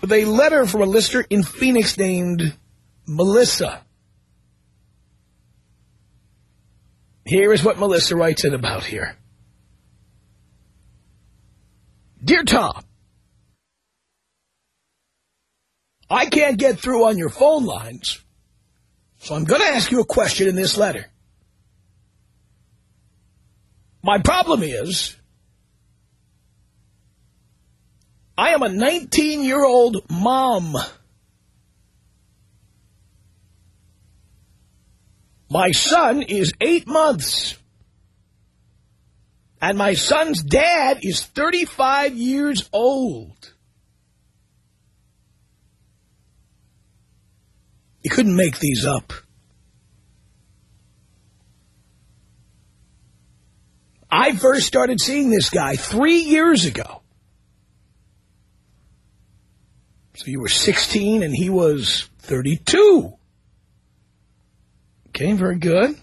with a letter from a listener in Phoenix named Melissa. Here is what Melissa writes in about here. Dear Tom, I can't get through on your phone lines, so I'm going to ask you a question in this letter. My problem is, I am a 19-year-old mom. My son is eight months. And my son's dad is 35 years old. You couldn't make these up. I first started seeing this guy three years ago. So you were 16 and he was 32. Okay, very good.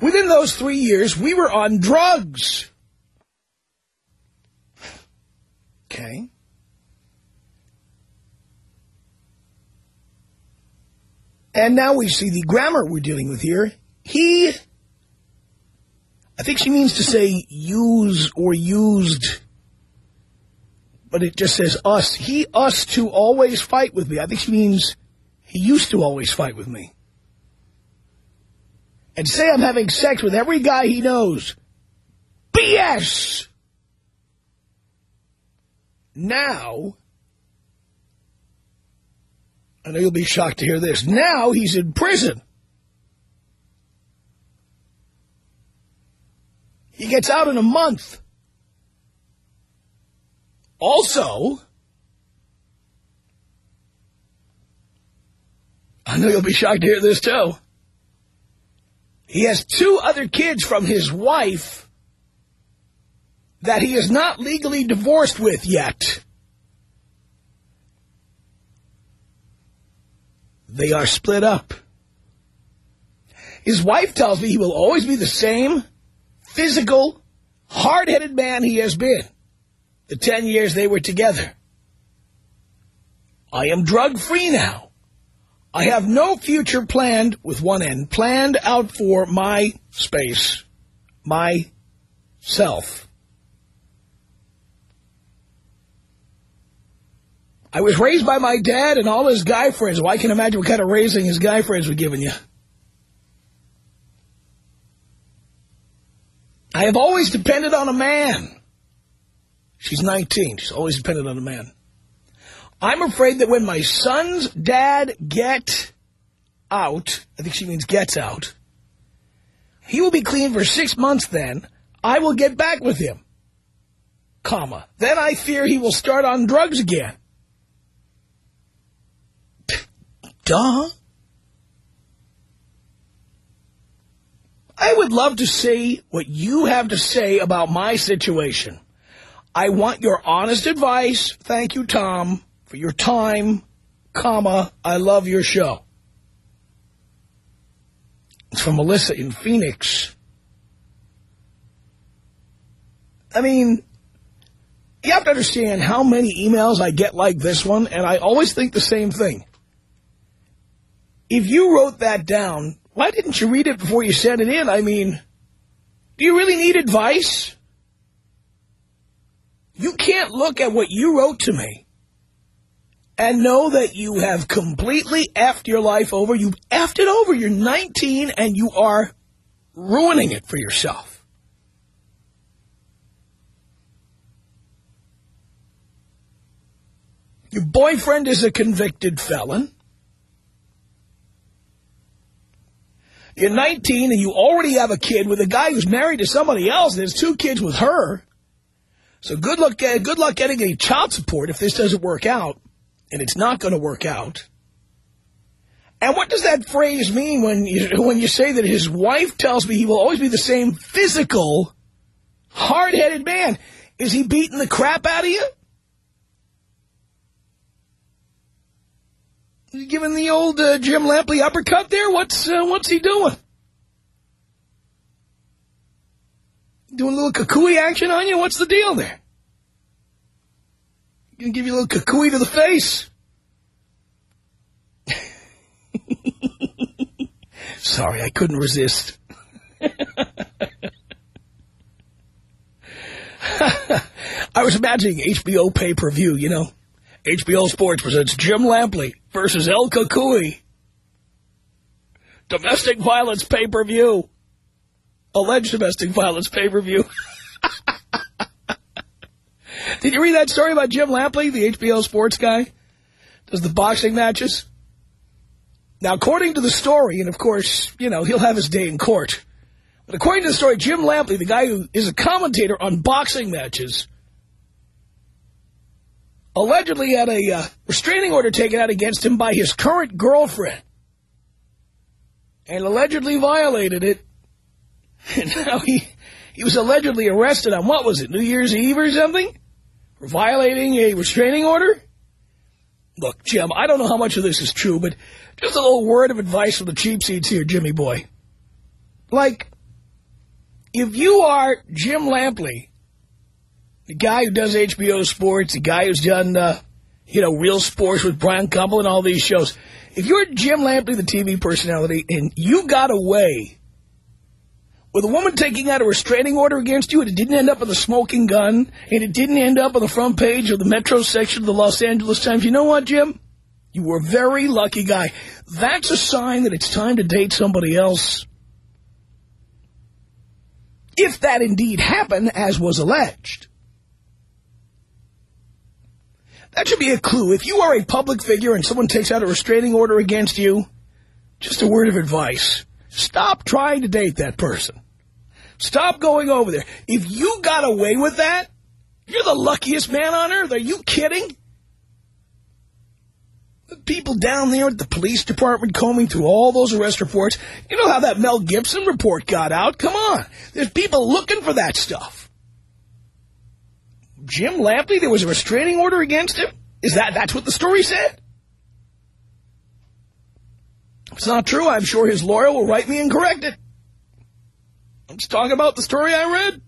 Within those three years, we were on drugs. Okay. And now we see the grammar we're dealing with here. He, I think she means to say use or used, but it just says us. He, us to always fight with me. I think she means he used to always fight with me. And say I'm having sex with every guy he knows. BS! Now, I know you'll be shocked to hear this. Now he's in prison. He gets out in a month. Also, I know you'll be shocked to hear this too. He has two other kids from his wife that he is not legally divorced with yet. They are split up. His wife tells me he will always be the same physical, hard-headed man he has been the 10 years they were together. I am drug-free now. I have no future planned, with one end, planned out for my space, my self. I was raised by my dad and all his guy friends. Well, I can imagine what kind of raising his guy friends were giving you. I have always depended on a man. She's 19. She's always depended on a man. I'm afraid that when my son's dad get out, I think she means gets out, he will be clean for six months then. I will get back with him, comma. Then I fear he will start on drugs again. Duh. I would love to see what you have to say about my situation. I want your honest advice. Thank you, Tom, for your time, comma, I love your show. It's from Melissa in Phoenix. I mean, you have to understand how many emails I get like this one, and I always think the same thing. If you wrote that down, why didn't you read it before you sent it in? I mean, do you really need advice? You can't look at what you wrote to me and know that you have completely effed your life over. You've effed it over. You're 19 and you are ruining it for yourself. Your boyfriend is a convicted felon. You're 19 and you already have a kid with a guy who's married to somebody else. And there's two kids with her. So good luck, eh, good luck getting any child support if this doesn't work out. And it's not going to work out. And what does that phrase mean when you, when you say that his wife tells me he will always be the same physical, hard-headed man? Is he beating the crap out of you? Giving the old uh, Jim Lampley uppercut there? What's uh, what's he doing? Doing a little kakui action on you? What's the deal there? Gonna give you a little kakui to the face? Sorry, I couldn't resist. I was imagining HBO pay-per-view, you know. HBO Sports presents Jim Lampley versus El Kukui. Domestic violence pay-per-view. Alleged domestic violence pay-per-view. Did you read that story about Jim Lampley, the HBO Sports guy? Does the boxing matches? Now, according to the story, and of course, you know, he'll have his day in court. But according to the story, Jim Lampley, the guy who is a commentator on boxing matches, allegedly had a uh, restraining order taken out against him by his current girlfriend and allegedly violated it. And now he, he was allegedly arrested on, what was it, New Year's Eve or something? For violating a restraining order? Look, Jim, I don't know how much of this is true, but just a little word of advice from the cheap seats here, Jimmy boy. Like, if you are Jim Lampley, the guy who does HBO Sports, the guy who's done, uh, you know, Real Sports with Bryant Gumbel and all these shows. If you're Jim Lampley, the TV personality, and you got away with a woman taking out a restraining order against you and it didn't end up with a smoking gun and it didn't end up on the front page of the Metro section of the Los Angeles Times, you know what, Jim? You were a very lucky guy. That's a sign that it's time to date somebody else. If that indeed happened, as was alleged. That should be a clue. If you are a public figure and someone takes out a restraining order against you, just a word of advice. Stop trying to date that person. Stop going over there. If you got away with that, you're the luckiest man on earth. Are you kidding? The people down there at the police department combing through all those arrest reports, you know how that Mel Gibson report got out? Come on. There's people looking for that stuff. Jim Lampley, there was a restraining order against him? Is that that's what the story said? If it's not true, I'm sure his lawyer will write me and correct it. I'm just talking about the story I read.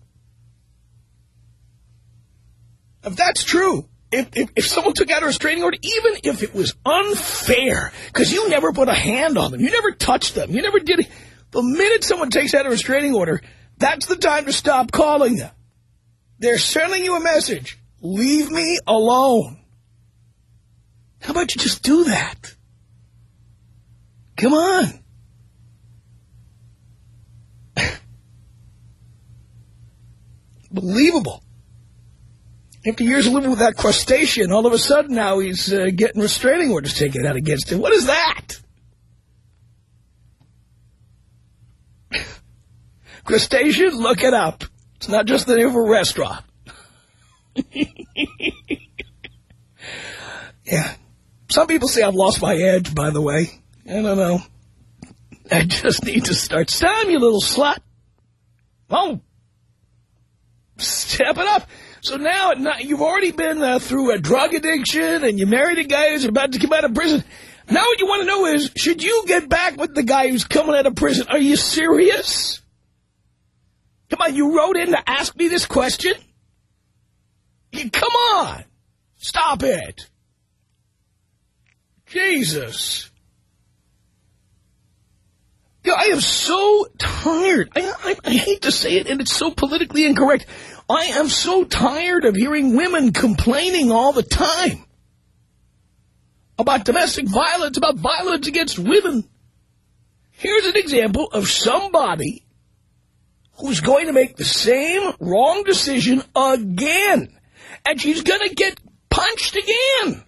If that's true, if, if, if someone took out a restraining order, even if it was unfair, because you never put a hand on them, you never touched them, you never did it. The minute someone takes out a restraining order, that's the time to stop calling them. They're sending you a message. Leave me alone. How about you just do that? Come on. Believable. After years of living with that crustacean, all of a sudden now he's uh, getting restraining orders taken out against him. What is that? crustacean? Look it up. It's not just the name of a restaurant. yeah. Some people say I've lost my edge, by the way. I don't know. I just need to start. Stop, you little slut. Oh. Step it up. So now you've already been uh, through a drug addiction and you married a guy who's about to come out of prison. Now what you want to know is, should you get back with the guy who's coming out of prison? Are you serious? Come on, you wrote in to ask me this question? Come on. Stop it. Jesus. You know, I am so tired. I, I, I hate to say it, and it's so politically incorrect. I am so tired of hearing women complaining all the time about domestic violence, about violence against women. Here's an example of somebody who's going to make the same wrong decision again. And she's going to get punched again.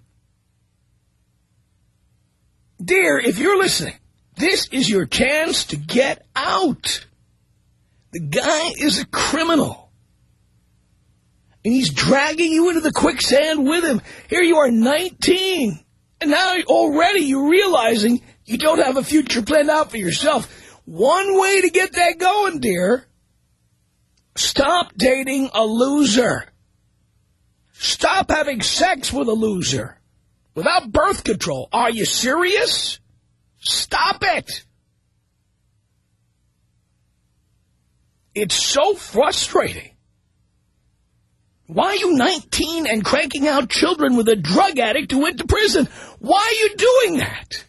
Dear, if you're listening, this is your chance to get out. The guy is a criminal. And he's dragging you into the quicksand with him. Here you are, 19. And now already you're realizing you don't have a future planned out for yourself. One way to get that going, dear, stop dating a loser. Stop having sex with a loser without birth control. Are you serious? Stop it. It's so frustrating. Why are you 19 and cranking out children with a drug addict who went to prison? Why are you doing that?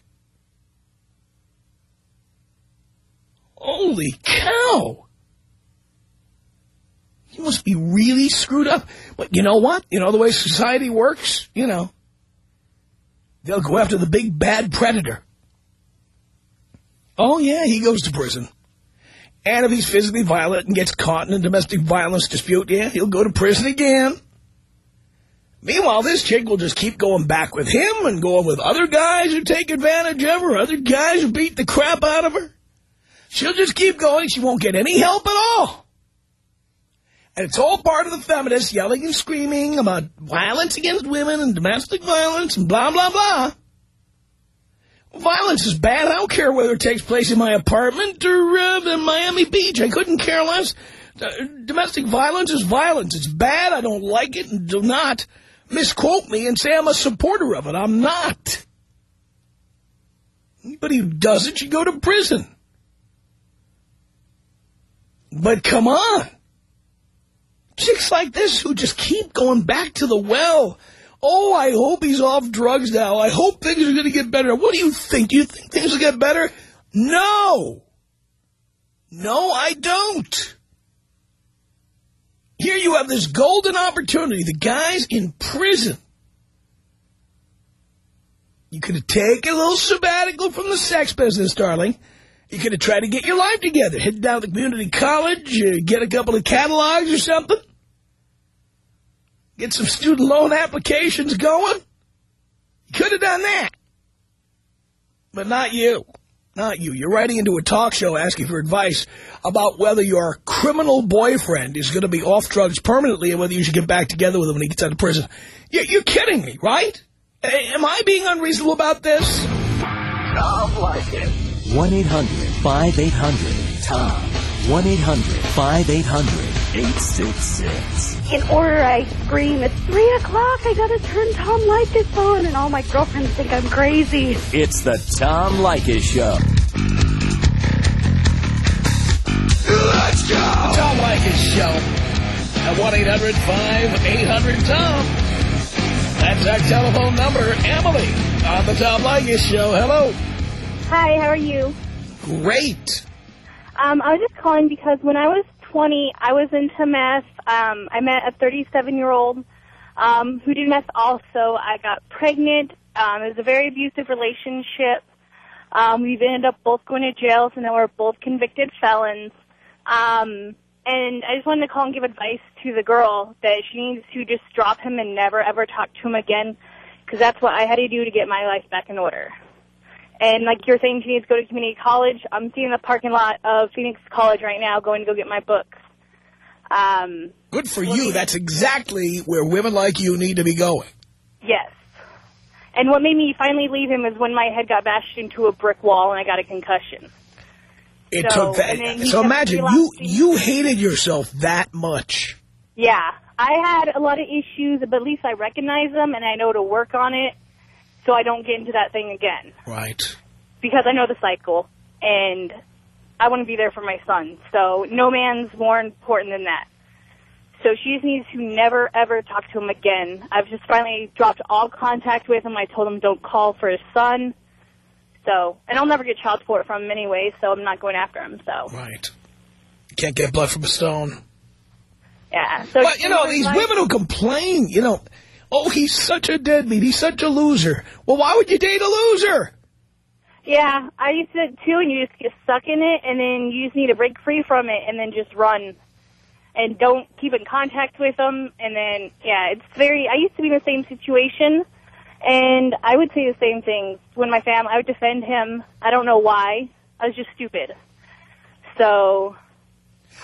Holy cow. You must be really screwed up. But you know what? You know the way society works? You know. They'll go after the big bad predator. Oh, yeah, he goes to prison. And if he's physically violent and gets caught in a domestic violence dispute, yeah, he'll go to prison again. Meanwhile, this chick will just keep going back with him and going with other guys who take advantage of her, other guys who beat the crap out of her. She'll just keep going. She won't get any help at all. And it's all part of the feminists yelling and screaming about violence against women and domestic violence and blah, blah, blah. Violence is bad. I don't care whether it takes place in my apartment or uh, in Miami Beach. I couldn't care less. Uh, domestic violence is violence. It's bad. I don't like it and do not misquote me and say I'm a supporter of it. I'm not. Anybody who does it should go to prison. But come on. Chicks like this who just keep going back to the well. Oh, I hope he's off drugs now. I hope things are going to get better. What do you think? Do you think things will get better? No. No, I don't. Here you have this golden opportunity. The guy's in prison. You could have taken a little sabbatical from the sex business, darling. You could have tried to get your life together. Head down to community college, uh, get a couple of catalogs or something. Get some student loan applications going. You could have done that. But not you. Not you. You're writing into a talk show asking for advice about whether your criminal boyfriend is going to be off drugs permanently and whether you should get back together with him when he gets out of prison. You're kidding me, right? Am I being unreasonable about this? Tom Leykis. 1-800-5800-TOM. 1-800-5800-866. In order I scream, it's 3 o'clock, I gotta turn Tom Leykis on, and all my girlfriends think I'm crazy. It's the Tom Leykis Show. Let's go. Tom Leykis Show at 1-800-5800-TOM. That's our telephone number. Emily on the Tom Leykis Show. Hello. Hi, how are you? Great. Um, I was just calling because when I was 20, I was into meth. Um, I met a 37-year-old um, who did meth also. I got pregnant. Um, it was a very abusive relationship. Um, we've ended up both going to jail, so now we're both convicted felons. Um, and I just wanted to call and give advice to the girl that she needs to just drop him and never ever talk to him again, because that's what I had to do to get my life back in order. And like you're saying, she needs to go to community college. I'm seeing the parking lot of Phoenix College right now, going to go get my books. Um, Good for you. That's exactly where women like you need to be going. yes. And what made me finally leave him is when my head got bashed into a brick wall and I got a concussion. It So, took that. and then he So imagine you you hated yourself that much. Yeah, I had a lot of issues, but at least I recognize them and I know to work on it so I don't get into that thing again. Right. Because I know the cycle and I want to be there for my son. So no man's more important than that. So she just needs to never ever talk to him again. I've just finally dropped all contact with him. I told him don't call for his son. So, and I'll never get child support from him anyway, so I'm not going after him. So, Right. Can't get blood from a stone. yeah. So, But, you know, these my- women who complain, you know, oh, he's such a deadbeat, he's such a loser. Well, why would you date a loser? Yeah, I used to too, and you just get stuck in it, and then you just need to break free from it, and then just run, and don't keep in contact with them, and then yeah, it's very. I used to be in the same situation, and I would say the same things when my family. I would defend him. I don't know why. I was just stupid. So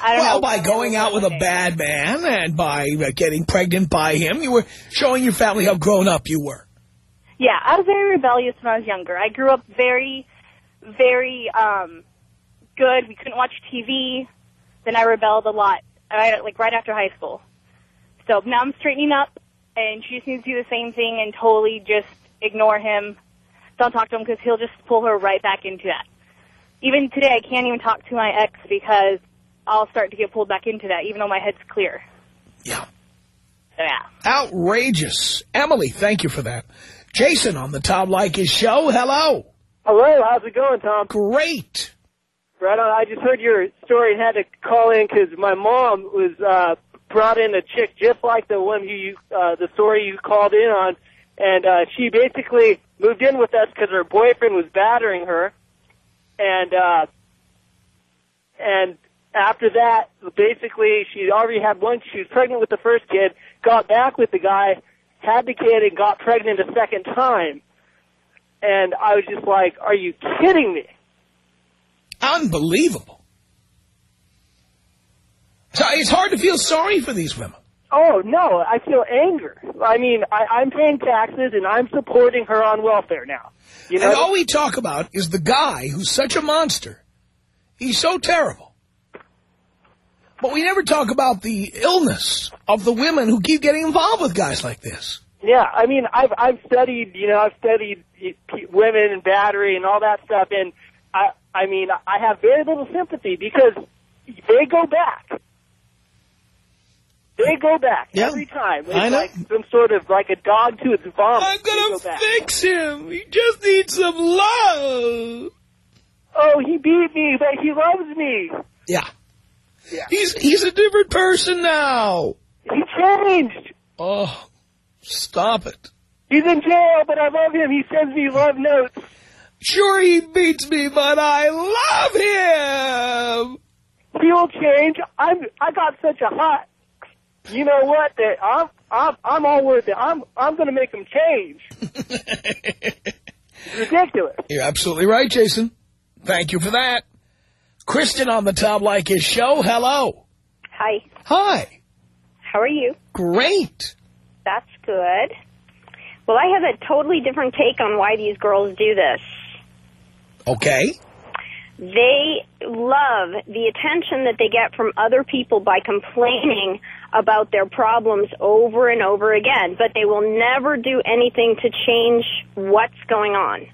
Well, know. by going out with a bad man and by uh, getting pregnant by him, you were showing your family how grown up you were. Yeah, I was very rebellious when I was younger. I grew up very, very um good. We couldn't watch TV. Then I rebelled a lot, right, like right after high school. So now I'm straightening up, and she just needs to do the same thing and totally just ignore him. Don't talk to him because he'll just pull her right back into that. Even today, I can't even talk to my ex because I'll start to get pulled back into that, even though my head's clear. Yeah. So yeah. Outrageous. Emily, thank you for that. Jason on the Tom Leykis show. Hello. Hello, how's it going, Tom? Great. Right on. I just heard your story and had to call in because my mom was uh, brought in a chick just like the one who you, uh, the story you called in on, and uh, she basically moved in with us because her boyfriend was battering her, and uh, and after that, basically she already had one. She was pregnant with the first kid, got back with the guy, had the kid, and got pregnant a second time. And I was just like, "Are you kidding me?" Unbelievable. So it's hard to feel sorry for these women. Oh no, I feel anger. I mean, I, I'm paying taxes and I'm supporting her on welfare now. You know, And all we talk about is the guy who's such a monster. He's so terrible. But we never talk about the illness of the women who keep getting involved with guys like this. yeah. I mean, I've I've studied, you know, I've studied women and battery and all that stuff, and I I mean, I have very little sympathy because they go back. They go back Yeah. every time. It's I know. like some sort of like a dog to its vomit. I'm gonna go fix him. He just needs some love. Oh, he beat me, but he loves me. Yeah. Yeah. He's he's a different person now. He changed. Oh, stop it. He's in jail, but I love him. He sends me love notes. Sure, he beats me, but I love him. He'll change. I'm. I got such a hot. You know what? That I'm. I'm. I'm all worth it. I'm. I'm going to make him change. Ridiculous. You're absolutely right, Jason. Thank you for that. Kristen on the Tom Leykis show. Hello. Hi. Hi. How are you? Great. That's good. Well, I have a totally different take on why these girls do this. Okay. They love the attention that they get from other people by complaining about their problems over and over again, but they will never do anything to change what's going on.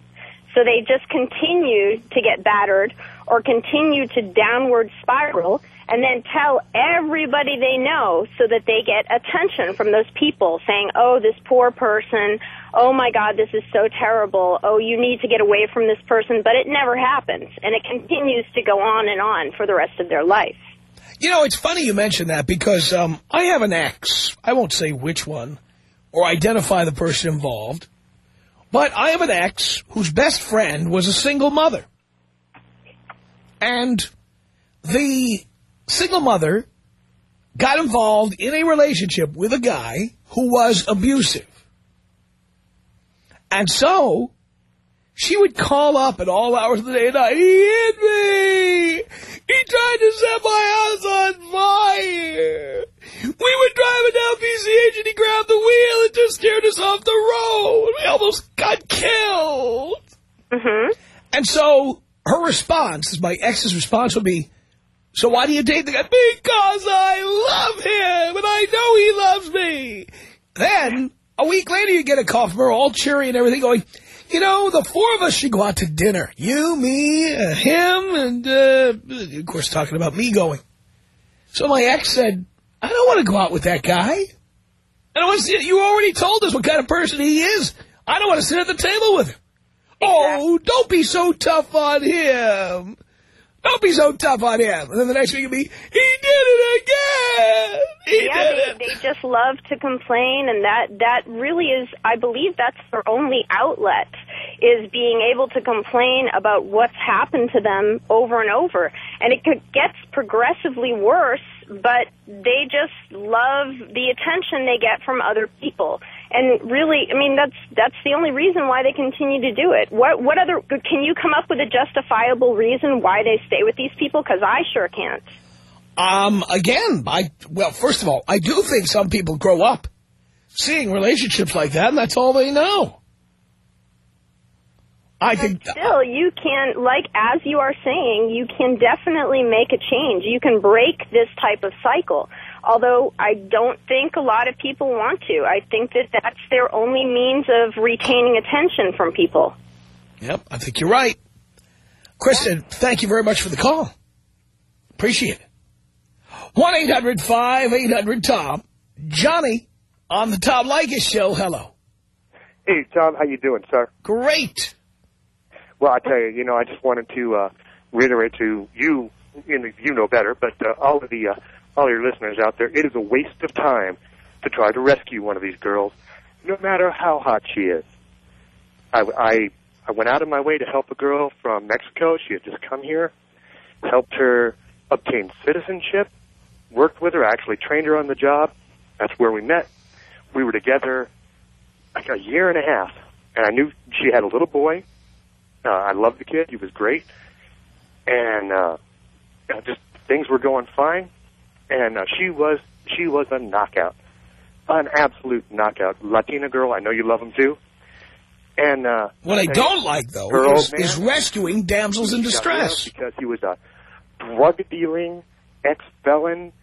So they just continue to get battered or continue to downward spiral and then tell everybody they know so that they get attention from those people saying, oh, this poor person, oh my God, this is so terrible, oh, you need to get away from this person, but it never happens. And it continues to go on and on for the rest of their life. You know, it's funny you mention that because um, I have an ex. I won't say which one or identify the person involved. But I have an ex whose best friend was a single mother. And the single mother got involved in a relationship with a guy who was abusive. And so she would call up at all hours of the day and night, he hit me! He tried to set my house on fire! We were driving down PCH and he grabbed the wheel and just steered us off the road! We almost got killed! hmm And so her response, is my ex's response would be, so why do you date the guy? Because I love him and I know he loves me. Then, a week later, you get a call from her all cheery and everything going, you know, the four of us should go out to dinner. You, me, uh, him, and, uh, of course, talking about me going. So my ex said, I don't want to go out with that guy. And I want to you already told us what kind of person he is. I don't want to sit at the table with him. Oh, don't be so tough on him. Don't be so tough on him. And then the next thing will be, he did it again. He yeah, did they, they just love to complain, and that that really is, I believe, that's their only outlet is being able to complain about what's happened to them over and over, and it gets progressively worse. But they just love the attention they get from other people, and really, I mean, that's that's the only reason why they continue to do it. What what other? Can you come up with a justifiable reason why they stay with these people? Because I sure can't. Um, again, I, well, first of all, I do think some people grow up seeing relationships like that, and that's all they know. I think, Still, you can, like as you are saying, you can definitely make a change. You can break this type of cycle. Although I don't think a lot of people want to. I think that that's their only means of retaining attention from people. yep, I think you're right. Kristen, thank you very much for the call. Appreciate it. 1-800-5800-TOM. Johnny on the Tom Leykis show. Hello. Hey, Tom, how you doing, sir? Great. Well, I tell you, you know, I just wanted to uh, reiterate to you, you know, you know better, but uh, all of the uh, all your listeners out there, it is a waste of time to try to rescue one of these girls, no matter how hot she is. I, I I went out of my way to help a girl from Mexico. She had just come here, helped her obtain citizenship, worked with her, actually trained her on the job. That's where we met. We were together like a year and a half, and I knew she had a little boy. Uh, I loved the kid; he was great, and uh, just things were going fine. And uh, she was she was a knockout, an absolute knockout. Latina girl, I know you love them too. And uh, What I don't like, though, is, man- is rescuing damsels in he got rid of distress. because he was a drug dealing ex felon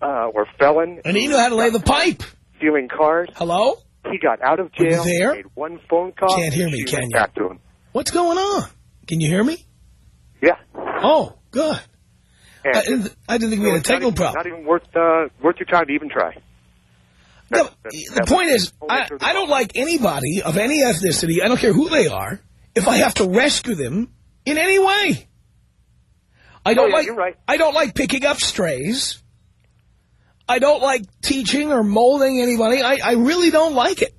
uh, or felon, And he knew how to lay the pipe. stealing cars. Hello? He got out of Are you jail. there? Made one phone call. Can't hear me, can you? Back to him. What's going on? Can you hear me? Yeah. Oh, good. And I, didn't- I didn't think we had a technical even- problem. Not even worth uh, worth your time to even try. No, That's- the that's point is, I, I don't like anybody of any ethnicity, I don't care who they are, if I have to rescue them in any way. I don't Oh, yeah, like you're right. I don't like picking up strays. I don't like teaching or molding anybody. I, I really don't like it.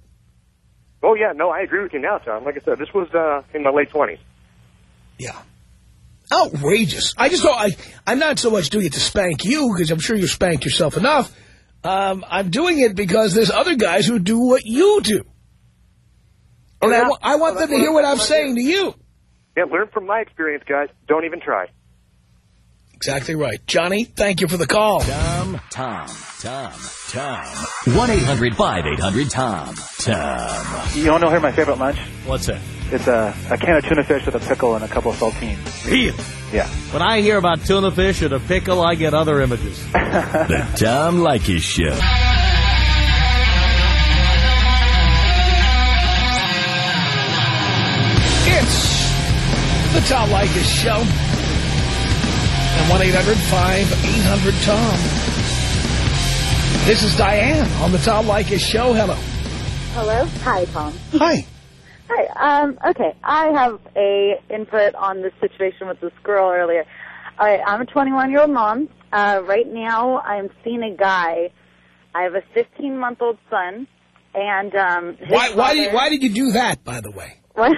Oh yeah, no, I agree with you now, Tom. Like I said, this was uh, in my late twenties. Yeah. Outrageous. I just don't, I, I'm not so much doing it to spank you, because I'm sure you spanked yourself enough. Um, I'm doing it because there's other guys who do what you do. And I, yeah. wa- I want them to hear what what I- I'm what I saying to you. Yeah, learn from my experience, guys. Don't even try. Exactly right. Johnny, thank you for the call. Tom, Tom, Tom, Tom. 1-800-5800-TOM. Tom. You want to hear my favorite lunch? What's that? It's a, a can of tuna fish with a pickle and a couple of saltines. Really? Yeah. When I hear about tuna fish and a pickle, I get other images. The Tom Leykis Show. It's the Tom Leykis Show. And 1-800-5800-TOM. This is Diane on the Tom Leykis Show. Hello. Hello. Hi, Tom. Hi. Hi. Um, okay, I have a input on this situation with this girl earlier. All right, I'm a 21 year old mom. Uh, right now, I'm seeing a guy. I have a 15 month old son, and um, Why, why, did, why did you do that, by the way? Well,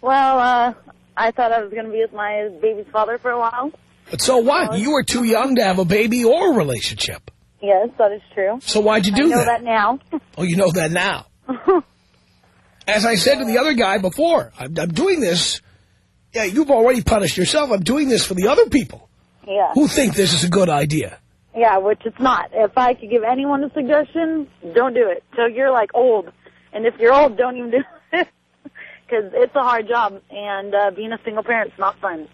well, uh, I thought I was going to be with my baby's father for a while. But so what? You were too young to have a baby or a relationship. Yes, that is true. So why'd you do I know that? that now. Oh, you know that now. As I said to the other guy before, I'm, I'm doing this. Yeah, you've already punished yourself. I'm doing this for the other people yeah. who think this is a good idea. Yeah, which it's not. If I could give anyone a suggestion, don't do it. So you're like old, and if you're old, don't even do it because it's a hard job, and uh, being a single parent's not fun.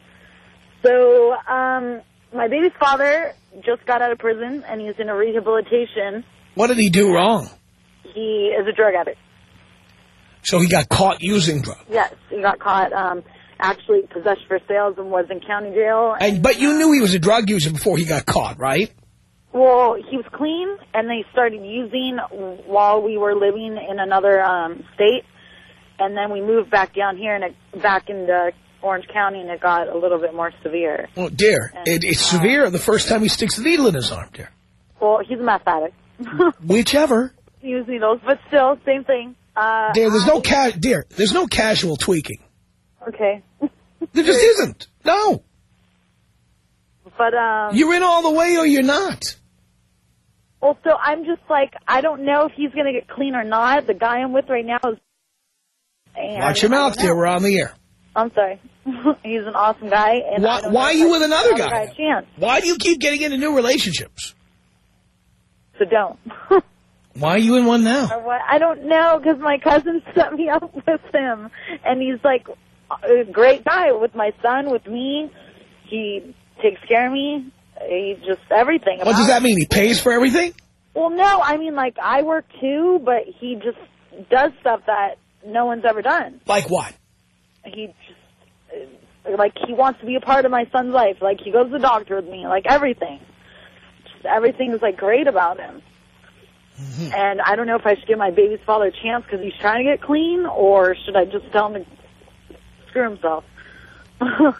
So um, my baby's father just got out of prison, and he's in a rehabilitation. What did he do wrong? He is a drug addict. So he got caught using drugs. Yes, he got caught um, actually possessed for sales and was in county jail. And but you knew he was a drug user before he got caught, right? Well, he was clean, and they started using while we were living in another um, state. and then we moved back down here and it, back into Orange County, and it got a little bit more severe. Well, dear, it, it's severe the first time he sticks the needle in his arm, dear. Well, he's a meth addict. Whichever. He uses needles, but still, same thing. Uh, Dear, there's no ca- dear, there's no casual tweaking. Okay. There just isn't. No. But, um... You're in all the way or you're not. Well, so I'm just like, I don't know if he's going to get clean or not. The guy I'm with right now is... And Watch your mouth, dear. We're on the air. I'm sorry. he's an awesome guy. And Why, why are you I with another guy? a chance. Why do you keep getting into new relationships? So don't. Why are you in one now? I don't know because my cousin set me up with him, and he's like a great guy with my son, with me. He takes care of me. He just everything. What does that mean? He pays for everything? Well, no, I mean like I work too, but he just does stuff that no one's ever done. Like what? He just uh, like he wants to be a part of my son's life. Like he goes to the doctor with me. Like everything. Just everything is like great about him. Mm-hmm. And I don't know if I should give my baby's father a chance because he's trying to get clean, or should I just tell him to screw himself?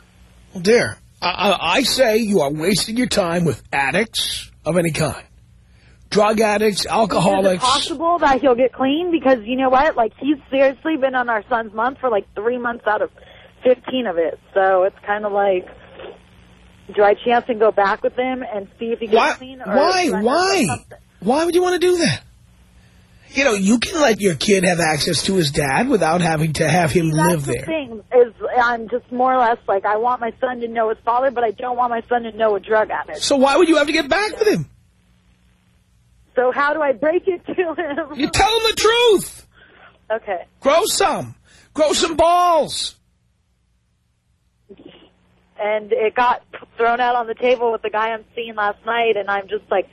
Well, dear, I, I, I say you are wasting your time with addicts of any kind. Drug addicts, Is it alcoholics. possible that he'll get clean? Because you know what? Like he's seriously been on our son's month for like three months out of fifteen of it. So it's kind of like, do I chance and go back with him and see if he gets Why? clean? Or Why? Why? Why would you want to do that? You know, you can let your kid have access to his dad without having to have him That's live the there. thing is, I'm just more or less like I want my son to know his father, but I don't want my son to know a drug addict. So why would you have to get back with him? So how do I break it to him? You tell him the truth. Okay. Grow some. Grow some balls. and it got thrown out on the table with the guy I'm seeing last night, and I'm just like,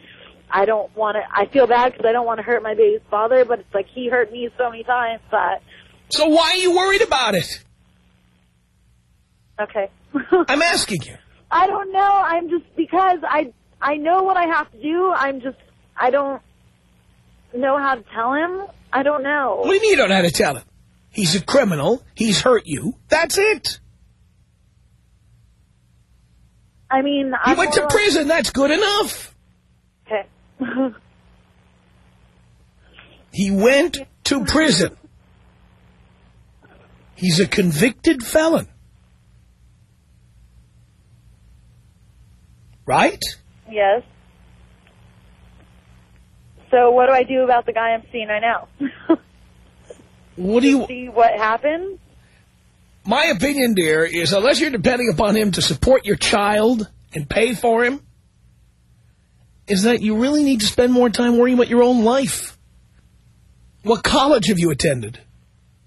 I don't want to. I feel bad because I don't want to hurt my baby's father, but it's like he hurt me so many times that. So why are you worried about it? Okay. I'm asking you. I don't know. I'm just because I I know what I have to do. I'm just I don't know how to tell him. I don't know. What do you mean you don't know how to tell him? He's a criminal. He's hurt you. That's it. I mean, He I went to prison. That's good enough. He went to prison. He's a convicted felon. Right? yes. So what do I do about the guy I'm seeing right now? What do you... See what happened? My opinion, dear, is unless you're depending upon him to support your child and pay for him, is that you really need to spend more time worrying about your own life. What college have you attended?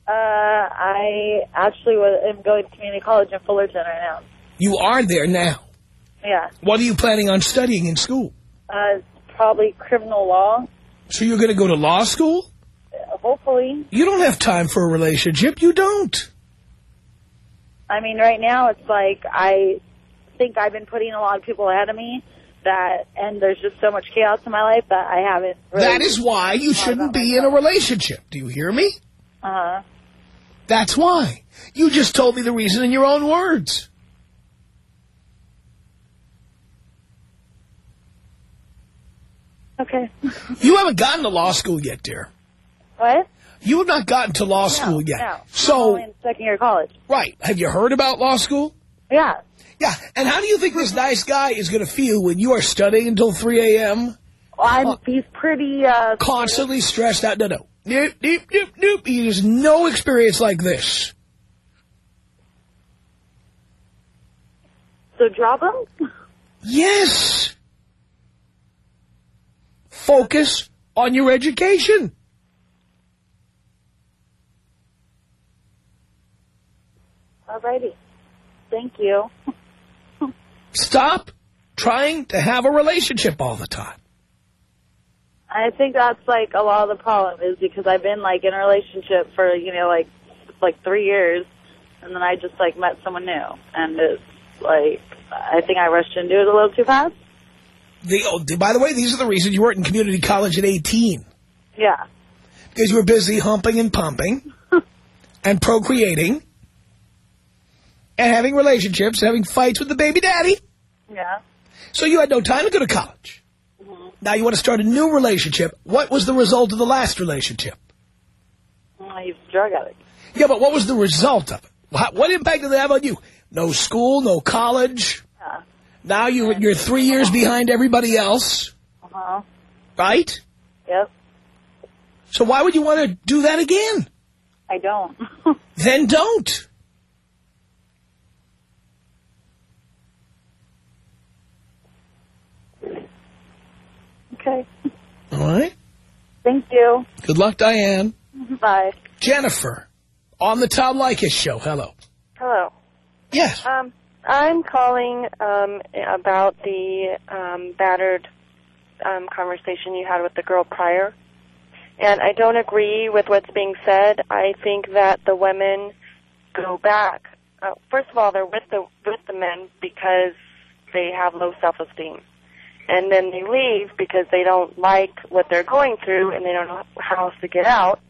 Uh, I actually am going to community college in Fullerton right now. You are there now. Yeah. What are you planning on studying in school? Uh, probably criminal law. So you're going to go to law school? Uh, hopefully. You don't have time for a relationship. You don't. I mean, right now it's like I think I've been putting a lot of people ahead of me that, and there's just so much chaos in my life that I haven't really. That is why you shouldn't be in a relationship. Do you hear me? Uh-huh. That's why. You just told me the reason in your own words. Okay. You haven't gotten to law school yet, dear. What? You have not gotten to law school yet. No. I'm So, only in second year college. right. Have you heard about law school? Yeah. Yeah. And how do you think this nice guy is going to feel when you are studying until 3 a.m.? I'm, he's pretty, uh, Constantly stressed out. No, no. Nope, nope, nope, nope. He has no experience like this. so drop him? Yes. Focus on your education. Alrighty. Thank you. Stop trying to have a relationship all the time. I think that's like a lot of the problem is because I've been like in a relationship for, you know, like, like three years and then I just like met someone new and it's like, I think I rushed into it a little too fast. The, oh, by the way, these are the reasons you weren't in community college at 18. Yeah. Because you were busy humping and pumping. and procreating and having relationships, having fights with the baby daddy. Yeah. So you had no time to go to college. Now you want to start a new relationship. What was the result of the last relationship? Well, he's a drug addict. Yeah, but what was the result of it? What, impact did it have on you? No school, no college. Yeah. Now you, you're three years behind everybody else, Uh-huh. right? Yep. So why would you want to do that again? I don't. Then don't. Okay. All right? Thank you. Good luck, Diane. Bye. Jennifer, on the Tom Leykis show. Hello. Hello. Yes. Um, I'm calling um, about the um, battered um, conversation you had with the girl prior. And I don't agree with what's being said. I think that the women go back. Uh, first of all, they're with the with the men because they have low self-esteem, and then they leave because they don't like what they're going through and they don't know how else to get out.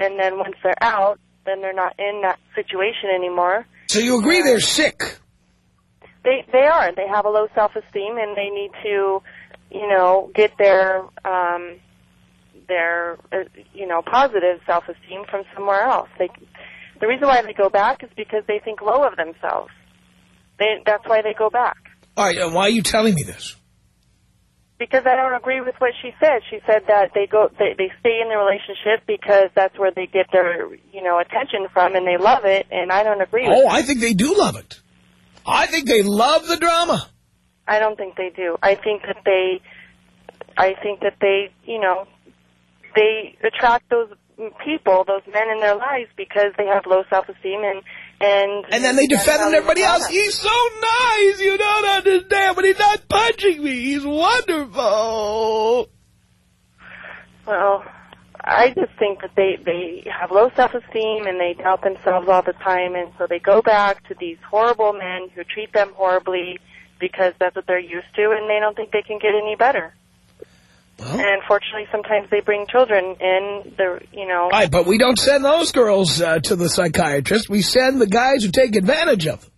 And then once they're out, then they're not in that situation anymore. So you agree they're sick? They they are. They have a low self-esteem, and they need to, you know, get their um, their uh, you know positive self-esteem from somewhere else. They the reason why they go back is because they think low of themselves. They that's why they go back. All right, uh, why are you telling me this? Because I don't agree with what she said. She said that they go they, they stay in the relationship because that's where they get their you know attention from, and they love it. And I don't agree. with Oh, I think they do love it. I think they love the drama. I don't think they do. I think that they, I think that they, you know, they attract those people, those men in their lives because they have low self-esteem and and And then they defend him and everybody else. He's so nice, you don't understand, but he's not punching me. He's wonderful. Well, I just think that they they have low self-esteem and they doubt themselves all the time, and so they go back to these horrible men who treat them horribly because that's what they're used to, and they don't think they can get any better. And unfortunately, sometimes they bring children in. The you know. Right, but we don't send those girls uh, to the psychiatrist. We send the guys who take advantage of them.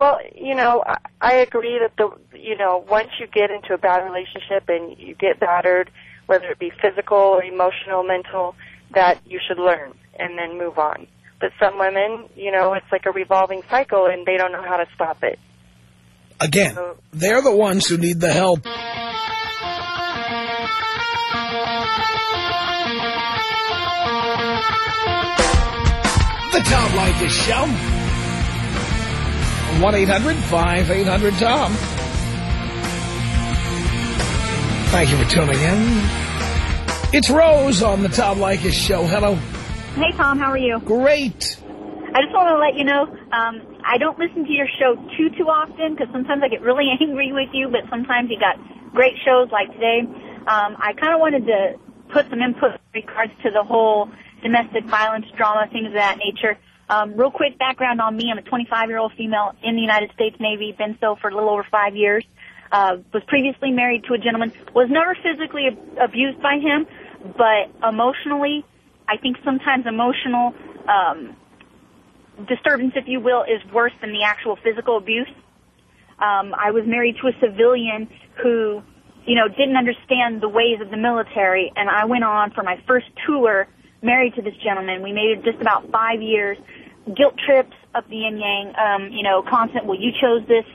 Well, you know, I, I agree that the you know once you get into a bad relationship and you get battered, whether it be physical or emotional, mental, that you should learn and then move on. But some women, you know, it's like a revolving cycle and they don't know how to stop it. Again, they're the ones who need the help. The Tom Leykis Show. 1-800-5800-TOM. Thank you for tuning in. It's Rose on the Tom Leykis Show. Hello. Hey, Tom, how are you? Great. I just want to let you know, um, I don't listen to your show too, too often because sometimes I get really angry with you, but sometimes you got great shows like today. Um, I kind of wanted to put some input in regards to the whole domestic violence drama, things of that nature. Um, real quick background on me. I'm a 25-year-old female in the United States Navy, been so for a little over five years. Uh, was previously married to a gentleman, was never physically ab- abused by him, but emotionally, I think sometimes emotional um, disturbance, if you will, is worse than the actual physical abuse. Um, I was married to a civilian who, you know, didn't understand the ways of the military, and I went on for my first tour married to this gentleman. We made it just about five years. Guilt trips up the yin yang, um, you know, constant, well, you chose this.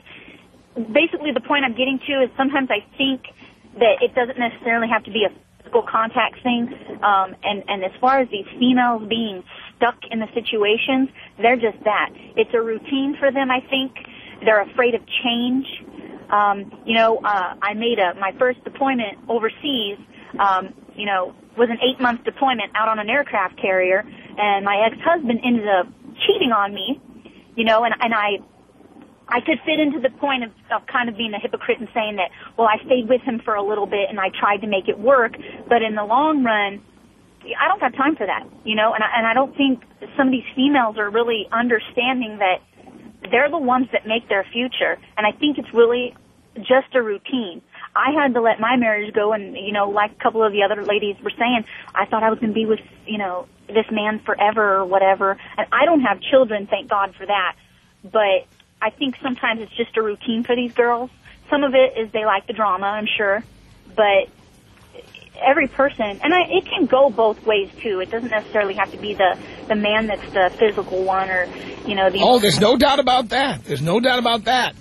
Basically, the point I'm getting to is sometimes I think that it doesn't necessarily have to be a physical contact thing. Um, and, and as far as these females being stuck in the situations, they're just that. It's a routine for them, I think. They're afraid of change. Um, you know, uh, I made a, my first deployment overseas, um, you know, was an eight month deployment out on an aircraft carrier and my ex-husband ended up cheating on me, you know, and, and I, I could fit into the point of, of kind of being a hypocrite and saying that, well, I stayed with him for a little bit and I tried to make it work, but in the long run, I don't have time for that, you know, and I, and I don't think some of these females are really understanding that they're the ones that make their future, and I think it's really just a routine. I had to let my marriage go, and you know, like a couple of the other ladies were saying, I thought I was going to be with you know this man forever or whatever. And I don't have children, thank God for that. But I think sometimes it's just a routine for these girls. Some of it is they like the drama, I'm sure, but every person, and I, it can go both ways too. It doesn't necessarily have to be the the man that's the physical one, or you know the. Oh, there's no doubt about that. There's no doubt about that.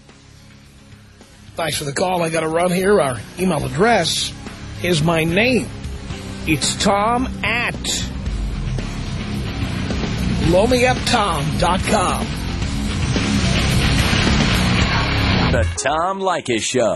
Thanks for the call. I got to run here. Our email address is my name. It's Tom at blowmeuptom.com. The Tom Leykis Show.